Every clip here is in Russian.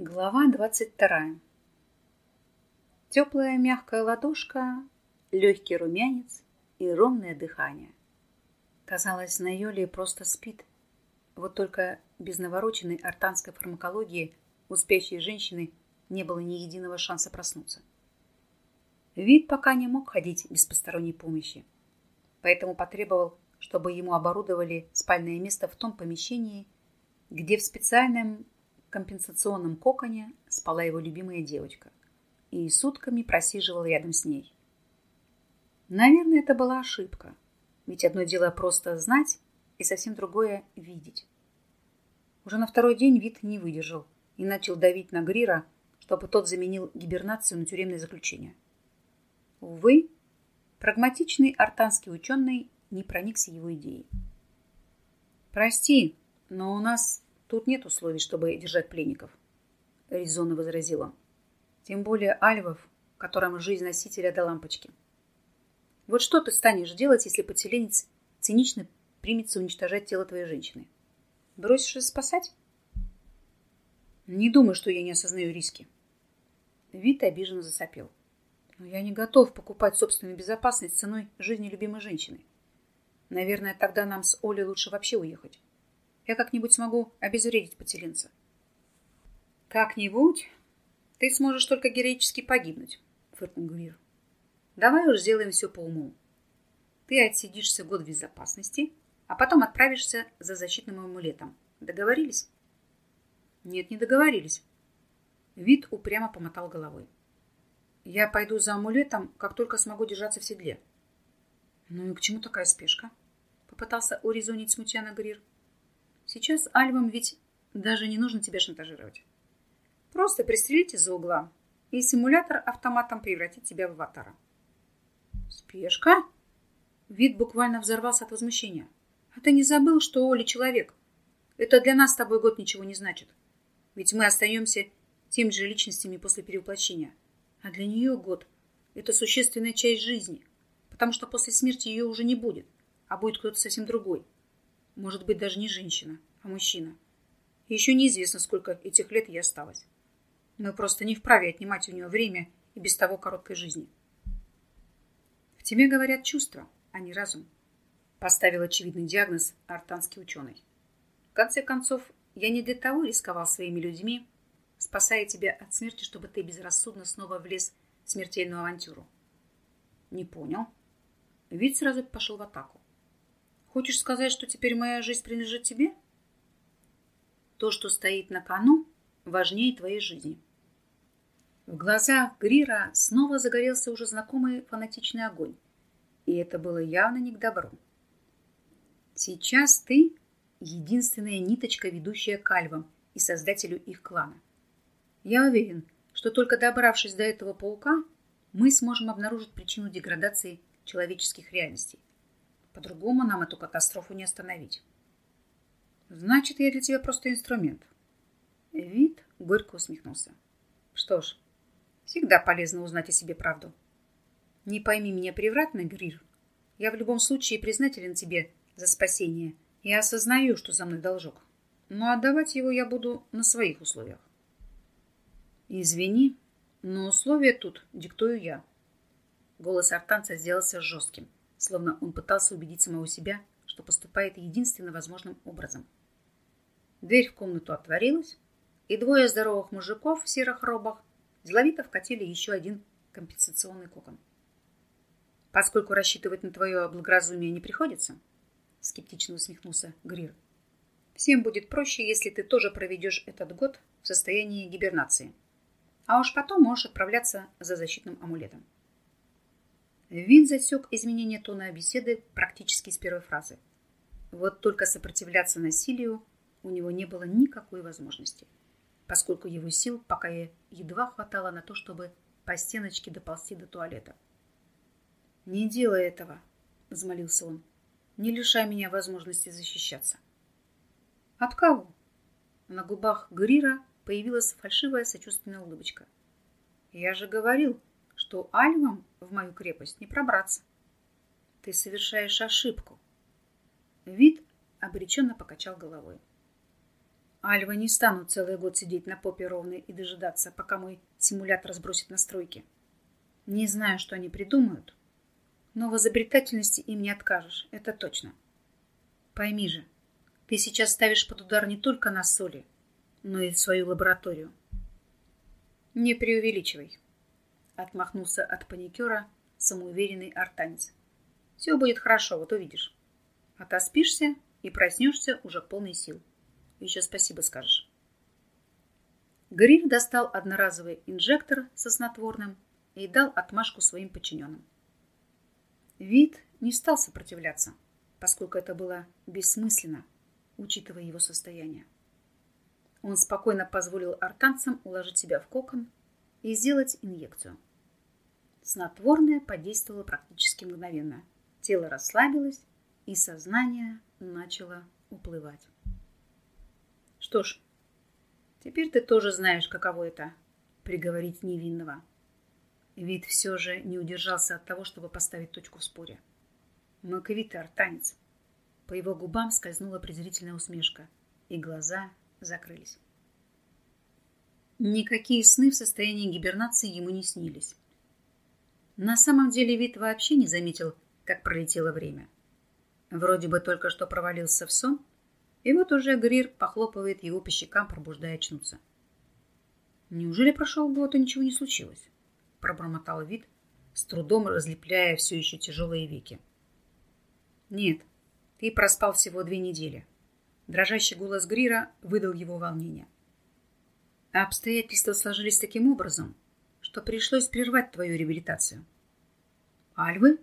Глава двадцать вторая. Теплая мягкая ладошка, легкий румянец и ровное дыхание. Казалось, на Йоле просто спит. Вот только без навороченной артанской фармакологии у спящей женщины не было ни единого шанса проснуться. Вид пока не мог ходить без посторонней помощи, поэтому потребовал, чтобы ему оборудовали спальное место в том помещении, где в специальном компенсационном коконе спала его любимая девочка и сутками просиживал рядом с ней. Наверное, это была ошибка, ведь одно дело просто знать и совсем другое — видеть. Уже на второй день вид не выдержал и начал давить на Грира, чтобы тот заменил гибернацию на тюремное заключение. Увы, прагматичный артанский ученый не проникся его идеей. «Прости, но у нас Тут нет условий, чтобы держать пленников, — резонно возразил он. Тем более альвов, которым жизнь носителя до лампочки. Вот что ты станешь делать, если поселенец цинично примется уничтожать тело твоей женщины? Бросишься спасать? Не думай, что я не осознаю риски. Вит обиженно засопел. Но я не готов покупать собственную безопасность ценой жизни любимой женщины. Наверное, тогда нам с Олей лучше вообще уехать. Я как-нибудь смогу обезвредить поселенца. Как-нибудь? Ты сможешь только героически погибнуть, фыркнул Грир. Давай уж сделаем все по уму. Ты отсидишься год в безопасности, а потом отправишься за защитным амулетом. Договорились? Нет, не договорились. Вид упрямо помотал головой. Я пойду за амулетом, как только смогу держаться в седле. Ну и к чему такая спешка? Попытался урезонить смутьяна Грир. Сейчас Альвам ведь даже не нужно тебя шантажировать. Просто пристрелите за угла, и симулятор автоматом превратит тебя в аватара. Спешка? Вид буквально взорвался от возмущения. А ты не забыл, что Оля человек? Это для нас с тобой год ничего не значит. Ведь мы остаемся теми же личностями после перевоплощения. А для нее год – это существенная часть жизни, потому что после смерти ее уже не будет, а будет кто-то совсем другой – может быть, даже не женщина, а мужчина. И еще неизвестно, сколько этих лет ей осталось. Мы просто не вправе отнимать у нее время и без того короткой жизни. В тебе говорят чувства, а не разум. Поставил очевидный диагноз артанский ученый. В конце концов, я не для того рисковал своими людьми, спасая тебя от смерти, чтобы ты безрассудно снова влез в смертельную авантюру. Не понял. Вид сразу пошел в атаку. Хочешь сказать, что теперь моя жизнь принадлежит тебе? То, что стоит на кону, важнее твоей жизни. В глазах Грира снова загорелся уже знакомый фанатичный огонь, и это было явно не к добру. Сейчас ты — единственная ниточка, ведущая к альвам и создателю их клана. Я уверен, что только добравшись до этого паука, мы сможем обнаружить причину деградации человеческих реальностей. По-другому нам эту катастрофу не остановить. Значит, я для тебя просто инструмент. Вид горько усмехнулся. Что ж, всегда полезно узнать о себе правду. Не пойми меня превратно, Грир. Я в любом случае признателен тебе за спасение и осознаю, что за мной должок. Но отдавать его я буду на своих условиях. Извини, но условия тут диктую я. Голос артанца сделался жестким словно он пытался убедить самого себя, что поступает единственно возможным образом. Дверь в комнату отворилась, и двое здоровых мужиков в серых робах деловито вкатили еще один компенсационный кокон. «Поскольку рассчитывать на твое благоразумие не приходится», — скептично усмехнулся Грир, «всем будет проще, если ты тоже проведешь этот год в состоянии гибернации, а уж потом можешь отправляться за защитным амулетом». Вин засек изменение тона беседы практически с первой фразы. Вот только сопротивляться насилию у него не было никакой возможности, поскольку его сил пока едва хватало на то, чтобы по стеночке доползти до туалета. «Не делай этого», — взмолился он. «Не лишай меня возможности защищаться». «От кого?» На губах Грира появилась фальшивая сочувственная улыбочка. «Я же говорил, что альвам в мою крепость не пробраться. Ты совершаешь ошибку. Вид обреченно покачал головой. Альва не стану целый год сидеть на попе ровно и дожидаться, пока мой симулятор сбросит настройки. Не знаю, что они придумают, но в изобретательности им не откажешь, это точно. Пойми же, ты сейчас ставишь под удар не только нас соли, но и свою лабораторию. Не преувеличивай, отмахнулся от паникера самоуверенный артанец. Все будет хорошо, вот увидишь. Отоспишься и проснешься уже полной сил. Еще спасибо скажешь. Гриль достал одноразовый инжектор со снотворным и дал отмашку своим подчиненным. Вид не стал сопротивляться, поскольку это было бессмысленно, учитывая его состояние. Он спокойно позволил артанцам уложить себя в кокон и сделать инъекцию. Снотворное подействовало практически мгновенно. Тело расслабилось, и сознание начало уплывать. Что ж, теперь ты тоже знаешь, каково это — приговорить невинного. Вид все же не удержался от того, чтобы поставить точку в споре. Маковитый артанец. По его губам скользнула презрительная усмешка, и глаза закрылись. Никакие сны в состоянии гибернации ему не снились. На самом деле вид вообще не заметил, как пролетело время. Вроде бы только что провалился в сон, и вот уже Грир похлопывает его по щекам, пробуждая очнуться. Неужели прошел год и ничего не случилось? пробормотал вид, с трудом разлепляя все еще тяжелые веки. Нет, ты проспал всего две недели. Дрожащий голос Грира выдал его волнение. А обстоятельства сложились таким образом, что пришлось прервать твою реабилитацию. Альвы?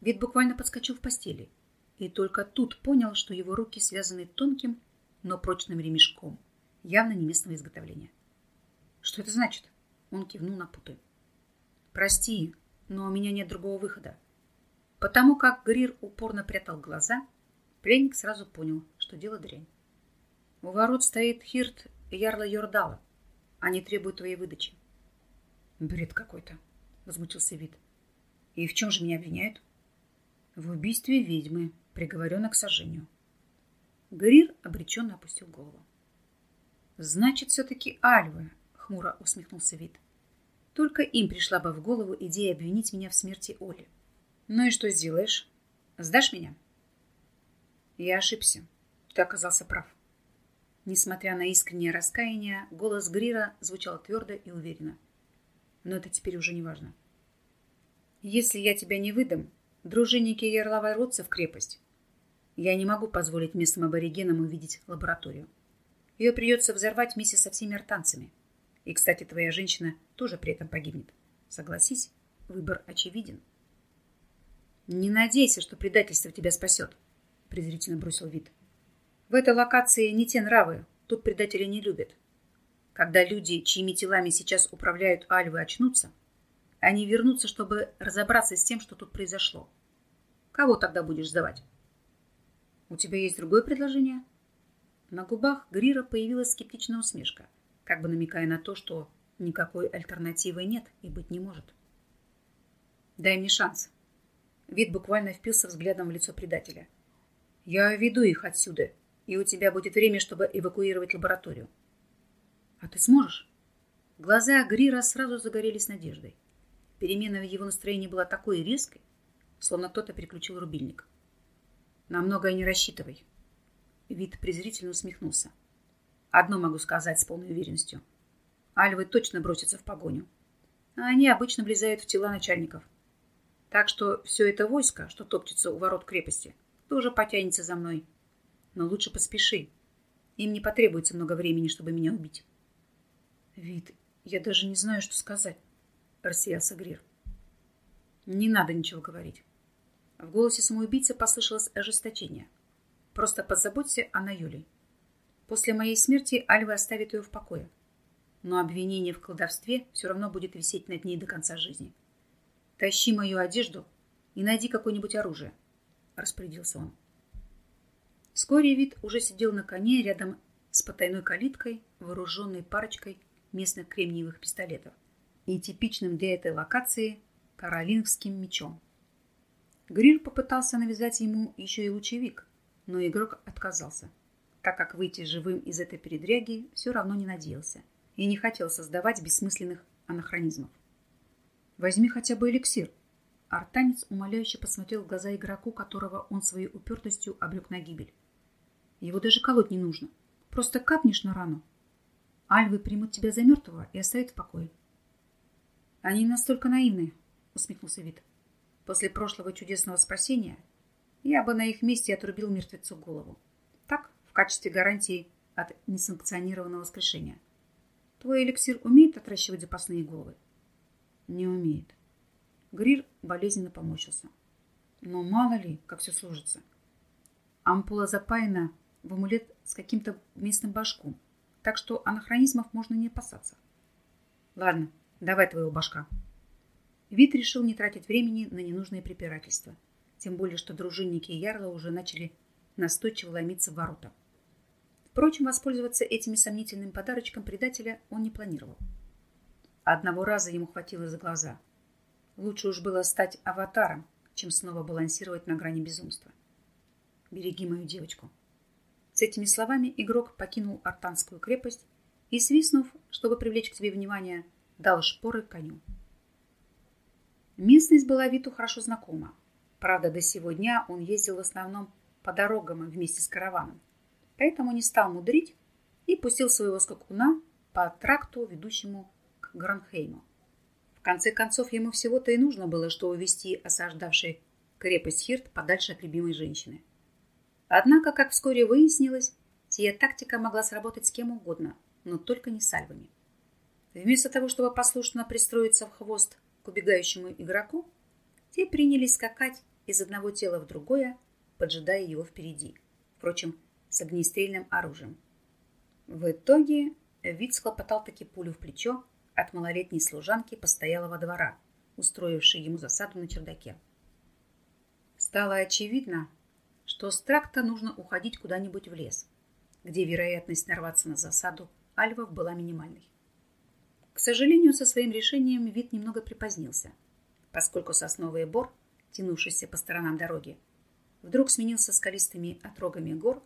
Вид буквально подскочил в постели и только тут понял, что его руки связаны тонким, но прочным ремешком, явно не местного изготовления. Что это значит? Он кивнул на путы. Прости, но у меня нет другого выхода. Потому как Грир упорно прятал глаза, пленник сразу понял, что дело дрянь. У ворот стоит Хирт Ярла Йордала. Они требуют твоей выдачи. Бред какой-то, возмутился вид. И в чем же меня обвиняют? В убийстве ведьмы, приговоренной к сожжению. Грир обреченно опустил голову. Значит, все-таки Альвы, хмуро усмехнулся вид. Только им пришла бы в голову идея обвинить меня в смерти Оли. Ну и что сделаешь? Сдашь меня? Я ошибся. Ты оказался прав. Несмотря на искреннее раскаяние, голос Грира звучал твердо и уверенно. Но это теперь уже не важно. Если я тебя не выдам, дружинники Ярла ворвутся в крепость. Я не могу позволить местным аборигенам увидеть лабораторию. Ее придется взорвать вместе со всеми артанцами. И, кстати, твоя женщина тоже при этом погибнет. Согласись, выбор очевиден. Не надейся, что предательство тебя спасет, презрительно бросил вид. В этой локации не те нравы, тут предатели не любят. Когда люди, чьими телами сейчас управляют Альвы, очнутся, они вернутся, чтобы разобраться с тем, что тут произошло. Кого тогда будешь сдавать? У тебя есть другое предложение? На губах Грира появилась скептичная усмешка как бы намекая на то, что никакой альтернативы нет и быть не может. «Дай мне шанс». Вид буквально впился взглядом в лицо предателя. «Я веду их отсюда, и у тебя будет время, чтобы эвакуировать лабораторию». «А ты сможешь?» Глаза Грира сразу загорелись надеждой. Перемена в его настроении была такой резкой, словно кто-то переключил рубильник. «На многое не рассчитывай». Вид презрительно усмехнулся. Одно могу сказать с полной уверенностью. Альвы точно бросятся в погоню. Они обычно влезают в тела начальников. Так что все это войско, что топчется у ворот крепости, тоже потянется за мной. Но лучше поспеши. Им не потребуется много времени, чтобы меня убить. Вид, я даже не знаю, что сказать, рассеялся Грир. Не надо ничего говорить. В голосе самоубийцы послышалось ожесточение. Просто позаботься о Наюле. После моей смерти Альва оставит ее в покое. Но обвинение в колдовстве все равно будет висеть над ней до конца жизни. Тащи мою одежду и найди какое-нибудь оружие, распорядился он. Вскоре вид уже сидел на коне рядом с потайной калиткой, вооруженной парочкой местных кремниевых пистолетов и типичным для этой локации каролингским мечом. Грир попытался навязать ему еще и лучевик, но игрок отказался так как выйти живым из этой передряги все равно не надеялся и не хотел создавать бессмысленных анахронизмов. «Возьми хотя бы эликсир». Артанец умоляюще посмотрел в глаза игроку, которого он своей упертостью обрек на гибель. «Его даже колоть не нужно. Просто капнешь на рану. Альвы примут тебя за мертвого и оставят в покое». «Они настолько наивны», — усмехнулся Вит. «После прошлого чудесного спасения я бы на их месте отрубил мертвецу голову. Так, в качестве гарантии от несанкционированного воскрешения. Твой эликсир умеет отращивать запасные головы?» Не умеет. Грир болезненно помочился. Но мало ли, как все сложится. Ампула запаяна в амулет с каким-то местным башком, так что анахронизмов можно не опасаться. Ладно, давай твоего башка. Вит решил не тратить времени на ненужные препирательства, тем более, что дружинники Ярла уже начали настойчиво ломиться в ворота. Впрочем, воспользоваться этими сомнительным подарочком предателя он не планировал. Одного раза ему хватило за глаза. Лучше уж было стать аватаром, чем снова балансировать на грани безумства. «Береги мою девочку». С этими словами игрок покинул Артанскую крепость и, свистнув, чтобы привлечь к себе внимание, дал шпоры коню. Местность была Виту хорошо знакома. Правда, до сего дня он ездил в основном по дорогам вместе с караваном, поэтому не стал мудрить и пустил своего скакуна по тракту, ведущему Гранхейму. В конце концов, ему всего-то и нужно было, что увести осаждавший крепость Хирт подальше от любимой женщины. Однако, как вскоре выяснилось, сия тактика могла сработать с кем угодно, но только не с альвами. Вместо того, чтобы послушно пристроиться в хвост к убегающему игроку, те принялись скакать из одного тела в другое, поджидая его впереди. Впрочем, с огнестрельным оружием. В итоге вид схлопотал таки пулю в плечо, от малолетней служанки постоялого двора, устроившей ему засаду на чердаке. Стало очевидно, что с тракта нужно уходить куда-нибудь в лес, где вероятность нарваться на засаду альвов была минимальной. К сожалению, со своим решением вид немного припозднился, поскольку сосновый бор, тянувшийся по сторонам дороги, вдруг сменился скалистыми отрогами гор,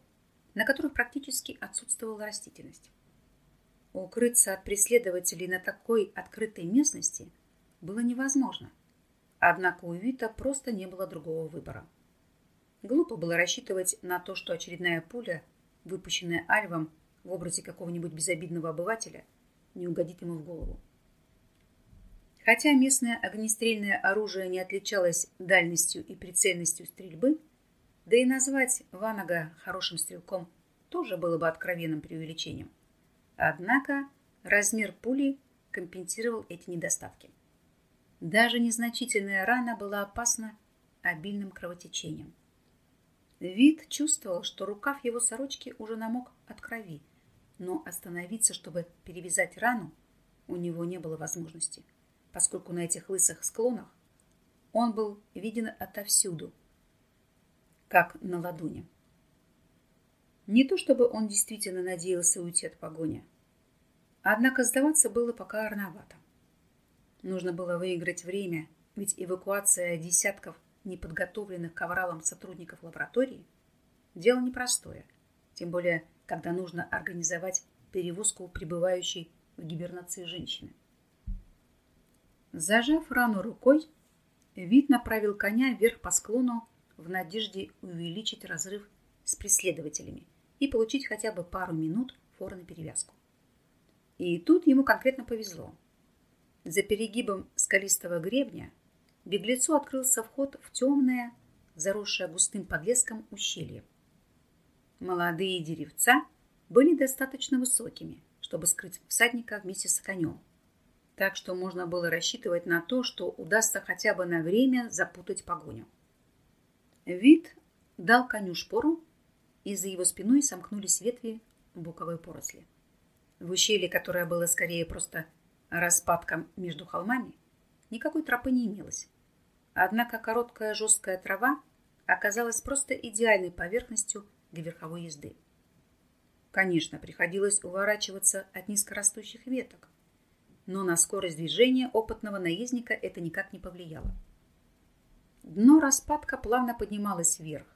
на которых практически отсутствовала растительность. Укрыться от преследователей на такой открытой местности было невозможно. Однако у Вита просто не было другого выбора. Глупо было рассчитывать на то, что очередная пуля, выпущенная Альвом в образе какого-нибудь безобидного обывателя, не угодит ему в голову. Хотя местное огнестрельное оружие не отличалось дальностью и прицельностью стрельбы, да и назвать Ванага хорошим стрелком тоже было бы откровенным преувеличением. Однако размер пули компенсировал эти недостатки. Даже незначительная рана была опасна обильным кровотечением. Вид чувствовал, что рукав его сорочки уже намок от крови, но остановиться, чтобы перевязать рану, у него не было возможности, поскольку на этих лысых склонах он был виден отовсюду, как на ладони. Не то чтобы он действительно надеялся уйти от погони. Однако сдаваться было пока рановато. Нужно было выиграть время, ведь эвакуация десятков неподготовленных к авралам сотрудников лаборатории – дело непростое, тем более, когда нужно организовать перевозку пребывающей в гибернации женщины. Зажав рану рукой, Вид направил коня вверх по склону в надежде увеличить разрыв с преследователями и получить хотя бы пару минут фора на перевязку. И тут ему конкретно повезло. За перегибом скалистого гребня беглецу открылся вход в темное, заросшее густым подлеском ущелье. Молодые деревца были достаточно высокими, чтобы скрыть всадника вместе с конем. Так что можно было рассчитывать на то, что удастся хотя бы на время запутать погоню. Вид дал коню шпору, и за его спиной сомкнулись ветви буковой поросли. В ущелье, которое было скорее просто распадком между холмами, никакой тропы не имелось. Однако короткая жесткая трава оказалась просто идеальной поверхностью для верховой езды. Конечно, приходилось уворачиваться от низкорастущих веток, но на скорость движения опытного наездника это никак не повлияло. Дно распадка плавно поднималось вверх,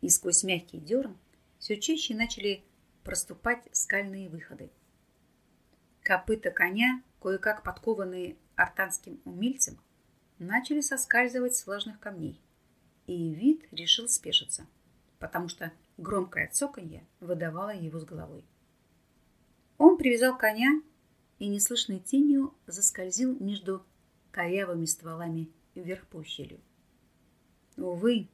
и сквозь мягкий дерн все чаще начали проступать скальные выходы. Копыта коня, кое-как подкованные артанским умельцем, начали соскальзывать с влажных камней, и вид решил спешиться, потому что громкое цоканье выдавало его с головой. Он привязал коня и неслышной тенью заскользил между корявыми стволами вверх по ущелью. Увы,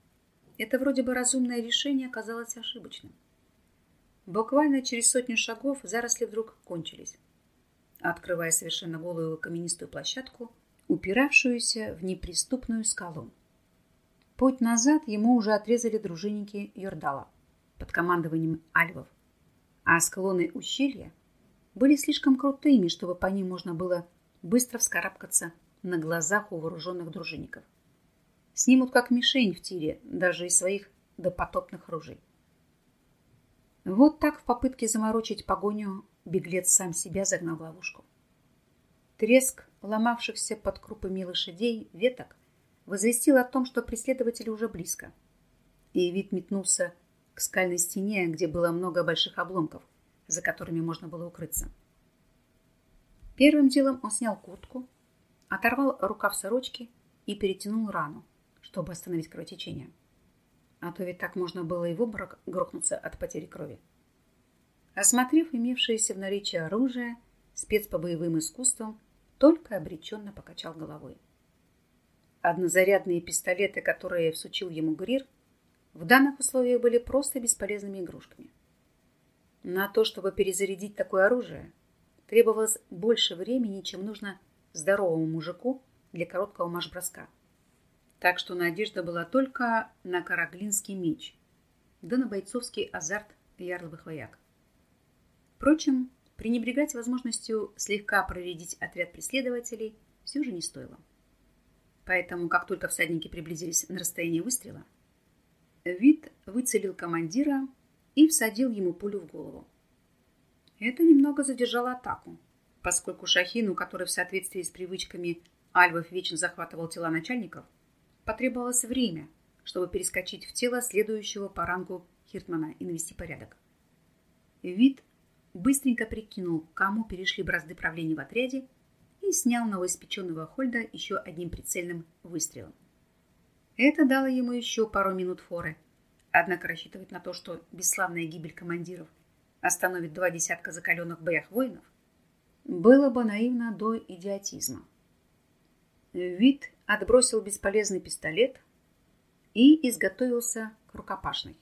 это вроде бы разумное решение оказалось ошибочным. Буквально через сотню шагов заросли вдруг кончились, открывая совершенно голую каменистую площадку, упиравшуюся в неприступную скалу. Путь назад ему уже отрезали дружинники Йордала под командованием альвов, а склоны ущелья были слишком крутыми, чтобы по ним можно было быстро вскарабкаться на глазах у вооруженных дружинников. Снимут как мишень в тире даже из своих допотопных ружей. Вот так в попытке заморочить погоню беглец сам себя загнал в ловушку. Треск ломавшихся под крупами лошадей веток возвестил о том, что преследователи уже близко. И вид метнулся к скальной стене, где было много больших обломков, за которыми можно было укрыться. Первым делом он снял куртку, оторвал рукав сорочки и перетянул рану, чтобы остановить кровотечение. А то ведь так можно было и в обморок грохнуться от потери крови. Осмотрев имевшееся в наличии оружие, спец по боевым искусствам только обреченно покачал головой. Однозарядные пистолеты, которые всучил ему Грир, в данных условиях были просто бесполезными игрушками. На то, чтобы перезарядить такое оружие, требовалось больше времени, чем нужно здоровому мужику для короткого марш-броска. Так что надежда была только на караглинский меч, да на бойцовский азарт ярловых вояк. Впрочем, пренебрегать возможностью слегка проредить отряд преследователей все же не стоило. Поэтому, как только всадники приблизились на расстояние выстрела, Вид выцелил командира и всадил ему пулю в голову. Это немного задержало атаку, поскольку Шахину, который в соответствии с привычками альвов вечно захватывал тела начальников, потребовалось время, чтобы перескочить в тело следующего по рангу Хиртмана и навести порядок. Вид быстренько прикинул, кому перешли бразды правления в отряде и снял новоиспеченного Хольда еще одним прицельным выстрелом. Это дало ему еще пару минут форы. Однако рассчитывать на то, что бесславная гибель командиров остановит два десятка закаленных в боях воинов, было бы наивно до идиотизма. Вид отбросил бесполезный пистолет и изготовился к рукопашной.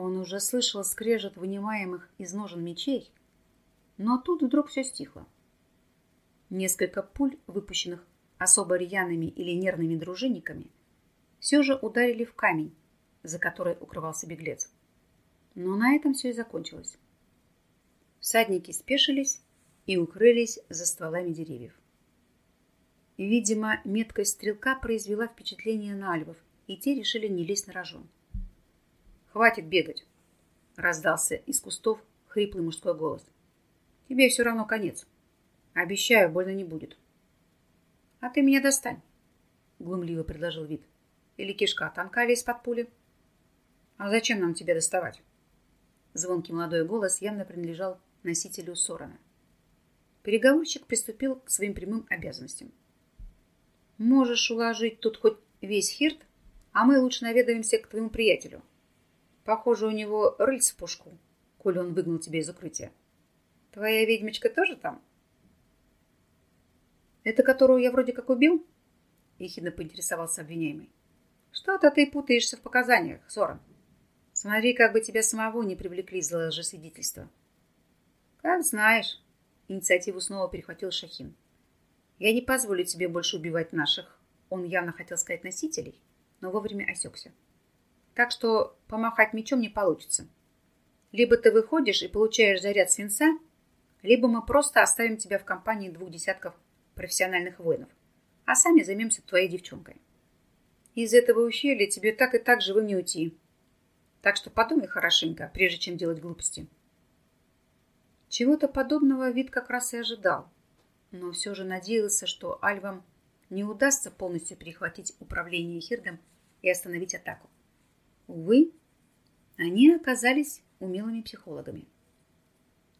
Он уже слышал скрежет вынимаемых из ножен мечей, но тут вдруг все стихло. Несколько пуль, выпущенных особо рьяными или нервными дружинниками, все же ударили в камень, за который укрывался беглец. Но на этом все и закончилось. Всадники спешились и укрылись за стволами деревьев. Видимо, меткость стрелка произвела впечатление на альвов, и те решили не лезть на рожон. «Хватит бегать!» — раздался из кустов хриплый мужской голос. «Тебе все равно конец. Обещаю, больно не будет». «А ты меня достань!» — глумливо предложил вид. «Или кишка тонка лезть под пули?» «А зачем нам тебя доставать?» Звонкий молодой голос явно принадлежал носителю Сорона. Переговорщик приступил к своим прямым обязанностям. «Можешь уложить тут хоть весь хирт, а мы лучше наведаемся к твоему приятелю. Похоже, у него рыльц в пушку, коли он выгнал тебя из укрытия. Твоя ведьмочка тоже там? Это которую я вроде как убил? Ехидно поинтересовался обвиняемый. Что-то ты путаешься в показаниях, Соран. Смотри, как бы тебя самого не привлекли за лжесвидетельство. Как знаешь. Инициативу снова перехватил Шахин. Я не позволю тебе больше убивать наших. Он явно хотел сказать носителей, но вовремя осекся. Так что помахать мечом не получится. Либо ты выходишь и получаешь заряд свинца, либо мы просто оставим тебя в компании двух десятков профессиональных воинов, а сами займемся твоей девчонкой. Из этого ущелья тебе так и так живым не уйти. Так что подумай хорошенько, прежде чем делать глупости. Чего-то подобного вид как раз и ожидал, но все же надеялся, что альвам не удастся полностью перехватить управление Хирдом и остановить атаку. Увы, они оказались умелыми психологами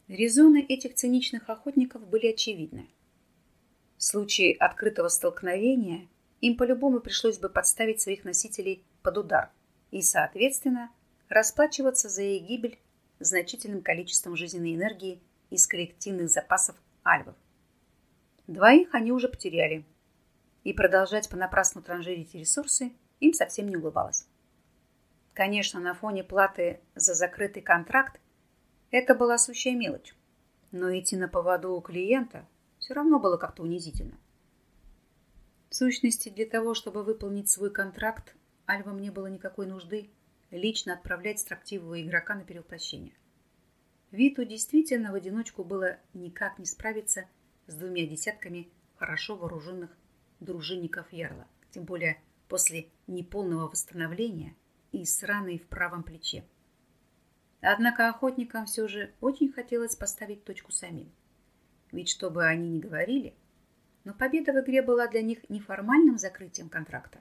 Резоны этих циничных охотников были очевидны. В случае открытого столкновения им по-любому пришлось бы подставить своих носителей под удар и, соответственно, расплачиваться за их гибель значительным количеством жизненной энергии из коллективных запасов альвов. Двоих они уже потеряли, и продолжать понапрасну транжирить ресурсы им совсем не улыбалось. Конечно, на фоне платы за закрытый контракт это была сущая мелочь, но идти на поводу у клиента все равно было как-то унизительно. В сущности, для того, чтобы выполнить свой контракт, Альвам не было никакой нужды лично отправлять строптивого игрока на перевоплощение. Виту действительно в одиночку было никак не справиться с двумя десятками хорошо вооруженных дружинников Ярла, тем более после неполного восстановления и с раной в правом плече. Однако охотникам все же очень хотелось поставить точку самим. Ведь что бы они ни говорили, но победа в игре была для них не формальным закрытием контракта,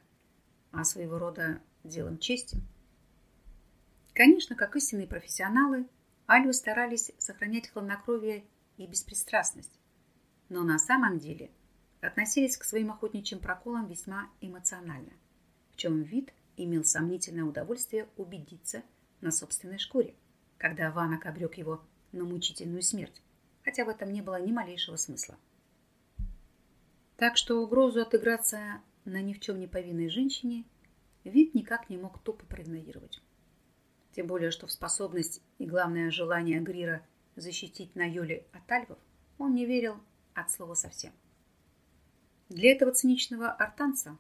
а своего рода делом чести. Конечно, как истинные профессионалы, Альвы старались сохранять хладнокровие и беспристрастность, но на самом деле относились к своим охотничьим проколам весьма эмоционально, в чем вид имел сомнительное удовольствие убедиться на собственной шкуре, когда Ванок обрек его на мучительную смерть, хотя в этом не было ни малейшего смысла. Так что угрозу отыграться на ни в чем не повинной женщине вид никак не мог тупо проигнорировать. Тем более, что в способность и, главное, желание Грира защитить Найоли от альвов он не верил от слова совсем. Для этого циничного артанца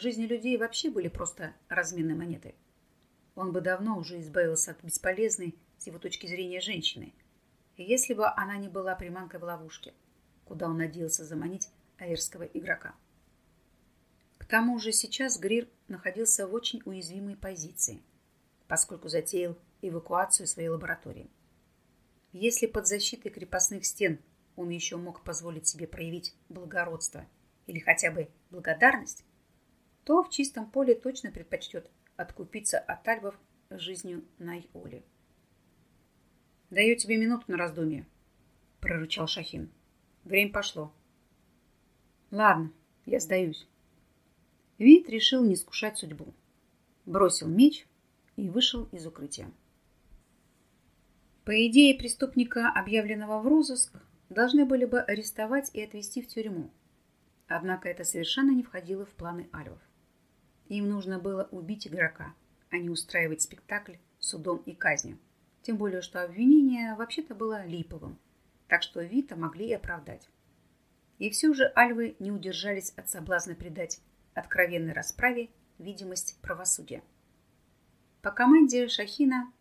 жизни людей вообще были просто разменной монетой. Он бы давно уже избавился от бесполезной, с его точки зрения, женщины, если бы она не была приманкой в ловушке, куда он надеялся заманить аэрского игрока. К тому же сейчас Грир находился в очень уязвимой позиции, поскольку затеял эвакуацию своей лаборатории. Если под защитой крепостных стен он еще мог позволить себе проявить благородство или хотя бы благодарность, то в чистом поле точно предпочтет откупиться от альбов жизнью Найоли. «Даю тебе минуту на раздумье», — прорычал Шахин. «Время пошло». «Ладно, я сдаюсь». Вид решил не скушать судьбу. Бросил меч и вышел из укрытия. По идее, преступника, объявленного в розыск, должны были бы арестовать и отвезти в тюрьму. Однако это совершенно не входило в планы альвов. Им нужно было убить игрока, а не устраивать спектакль судом и казнью. Тем более, что обвинение вообще-то было липовым, так что Вита могли и оправдать. И все же альвы не удержались от соблазна придать откровенной расправе видимость правосудия. По команде Шахина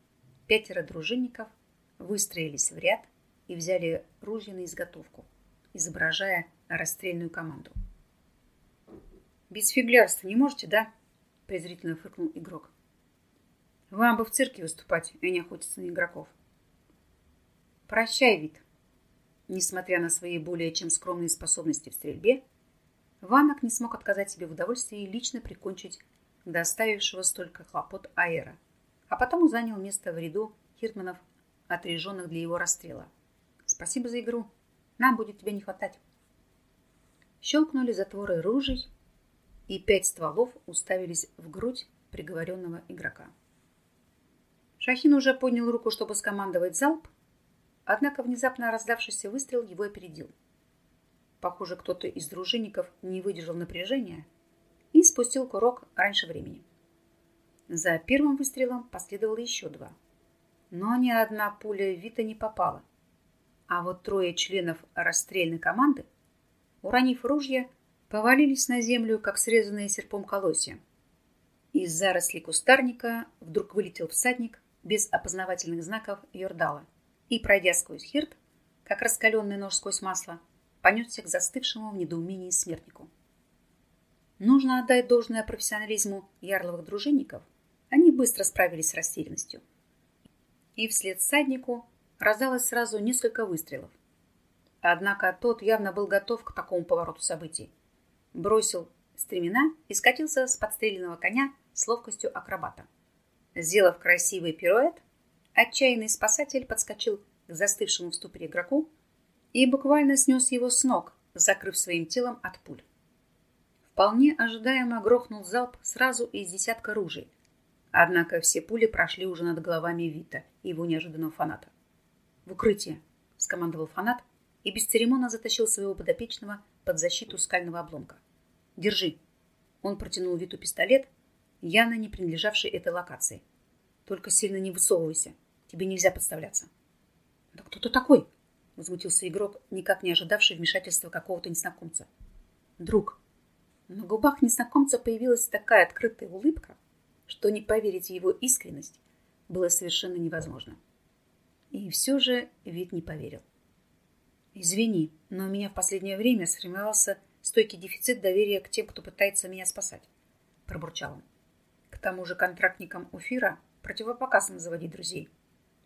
пятеро дружинников выстроились в ряд и взяли ружья на изготовку, изображая расстрельную команду. «Без фиглярства не можете, да?» – презрительно фыркнул игрок. «Вам бы в цирке выступать, а не охотиться на игроков». «Прощай, вид». Несмотря на свои более чем скромные способности в стрельбе, Ванок не смог отказать себе в удовольствии лично прикончить доставившего столько хлопот Аэра, а потом занял место в ряду хиртманов, отряженных для его расстрела. «Спасибо за игру. Нам будет тебя не хватать». Щелкнули затворы ружей, и пять стволов уставились в грудь приговоренного игрока. Шахин уже поднял руку, чтобы скомандовать залп, однако внезапно раздавшийся выстрел его опередил. Похоже, кто-то из дружинников не выдержал напряжения и спустил курок раньше времени. За первым выстрелом последовало еще два. Но ни одна пуля Вита не попала. А вот трое членов расстрельной команды уронив ружья, повалились на землю, как срезанные серпом колосья. Из зарослей кустарника вдруг вылетел всадник без опознавательных знаков Йордала и, пройдя сквозь хирт, как раскаленный нож сквозь масло, понесся к застывшему в недоумении смертнику. Нужно отдать должное профессионализму ярловых дружинников. Они быстро справились с растерянностью. И вслед всаднику раздалось сразу несколько выстрелов. Однако тот явно был готов к такому повороту событий. Бросил стремена и скатился с подстреленного коня с ловкостью акробата. Сделав красивый пируэт, отчаянный спасатель подскочил к застывшему в ступоре игроку и буквально снес его с ног, закрыв своим телом от пуль. Вполне ожидаемо грохнул залп сразу из десятка ружей. Однако все пули прошли уже над головами Вита и его неожиданного фаната. «В укрытие!» — скомандовал фанат и бесцеремонно затащил своего подопечного под защиту скального обломка. «Держи!» Он протянул Виту пистолет, явно не принадлежавший этой локации. «Только сильно не высовывайся, тебе нельзя подставляться». «Да кто ты такой?» — возмутился игрок, никак не ожидавший вмешательства какого-то незнакомца. «Друг». На губах незнакомца появилась такая открытая улыбка, что не поверить в его искренность было совершенно невозможно. И все же вид не поверил. «Извини, но у меня в последнее время сформировался стойкий дефицит доверия к тем, кто пытается меня спасать», – пробурчал он. «К тому же контрактникам Уфира противопоказано заводить друзей.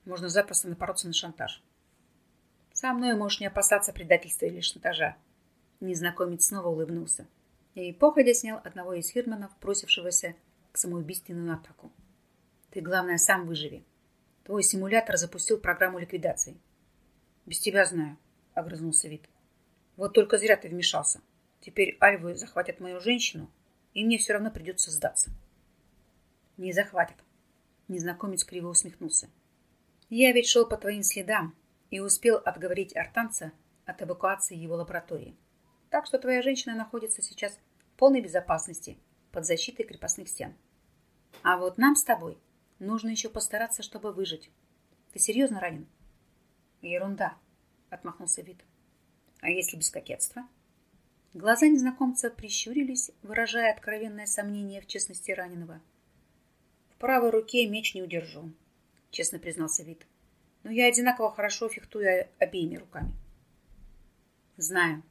Можно запросто напороться на шантаж». «Со мной можешь не опасаться предательства или шантажа». Незнакомец снова улыбнулся и походя снял одного из фирманов, бросившегося к самоубийственную атаку. «Ты, главное, сам выживи. Твой симулятор запустил программу ликвидации». «Без тебя знаю», — огрызнулся Вит. «Вот только зря ты вмешался. Теперь альвы захватят мою женщину, и мне все равно придется сдаться». «Не захватят», — незнакомец криво усмехнулся. «Я ведь шел по твоим следам и успел отговорить артанца от эвакуации его лаборатории. Так что твоя женщина находится сейчас в полной безопасности под защитой крепостных стен. А вот нам с тобой нужно еще постараться, чтобы выжить. Ты серьезно ранен?» «Ерунда», отмахнулся Вит. А если без кокетства? Глаза незнакомца прищурились, выражая откровенное сомнение в честности раненого. В правой руке меч не удержу, честно признался Вит. Но я одинаково хорошо фехтую обеими руками. Знаю.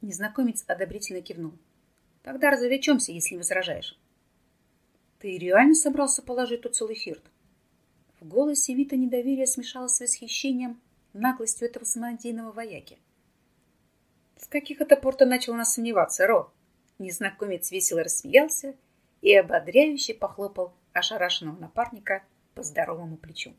Незнакомец одобрительно кивнул. Тогда разовечемся, если не возражаешь. Ты реально собрался положить тут целый хирт? В голосе Вита недоверие смешалось с восхищением наглостью этого самонадеянного вояки. С каких это пор ты начал нас сомневаться, Ро? Незнакомец весело рассмеялся и ободряюще похлопал ошарашенного напарника по здоровому плечу.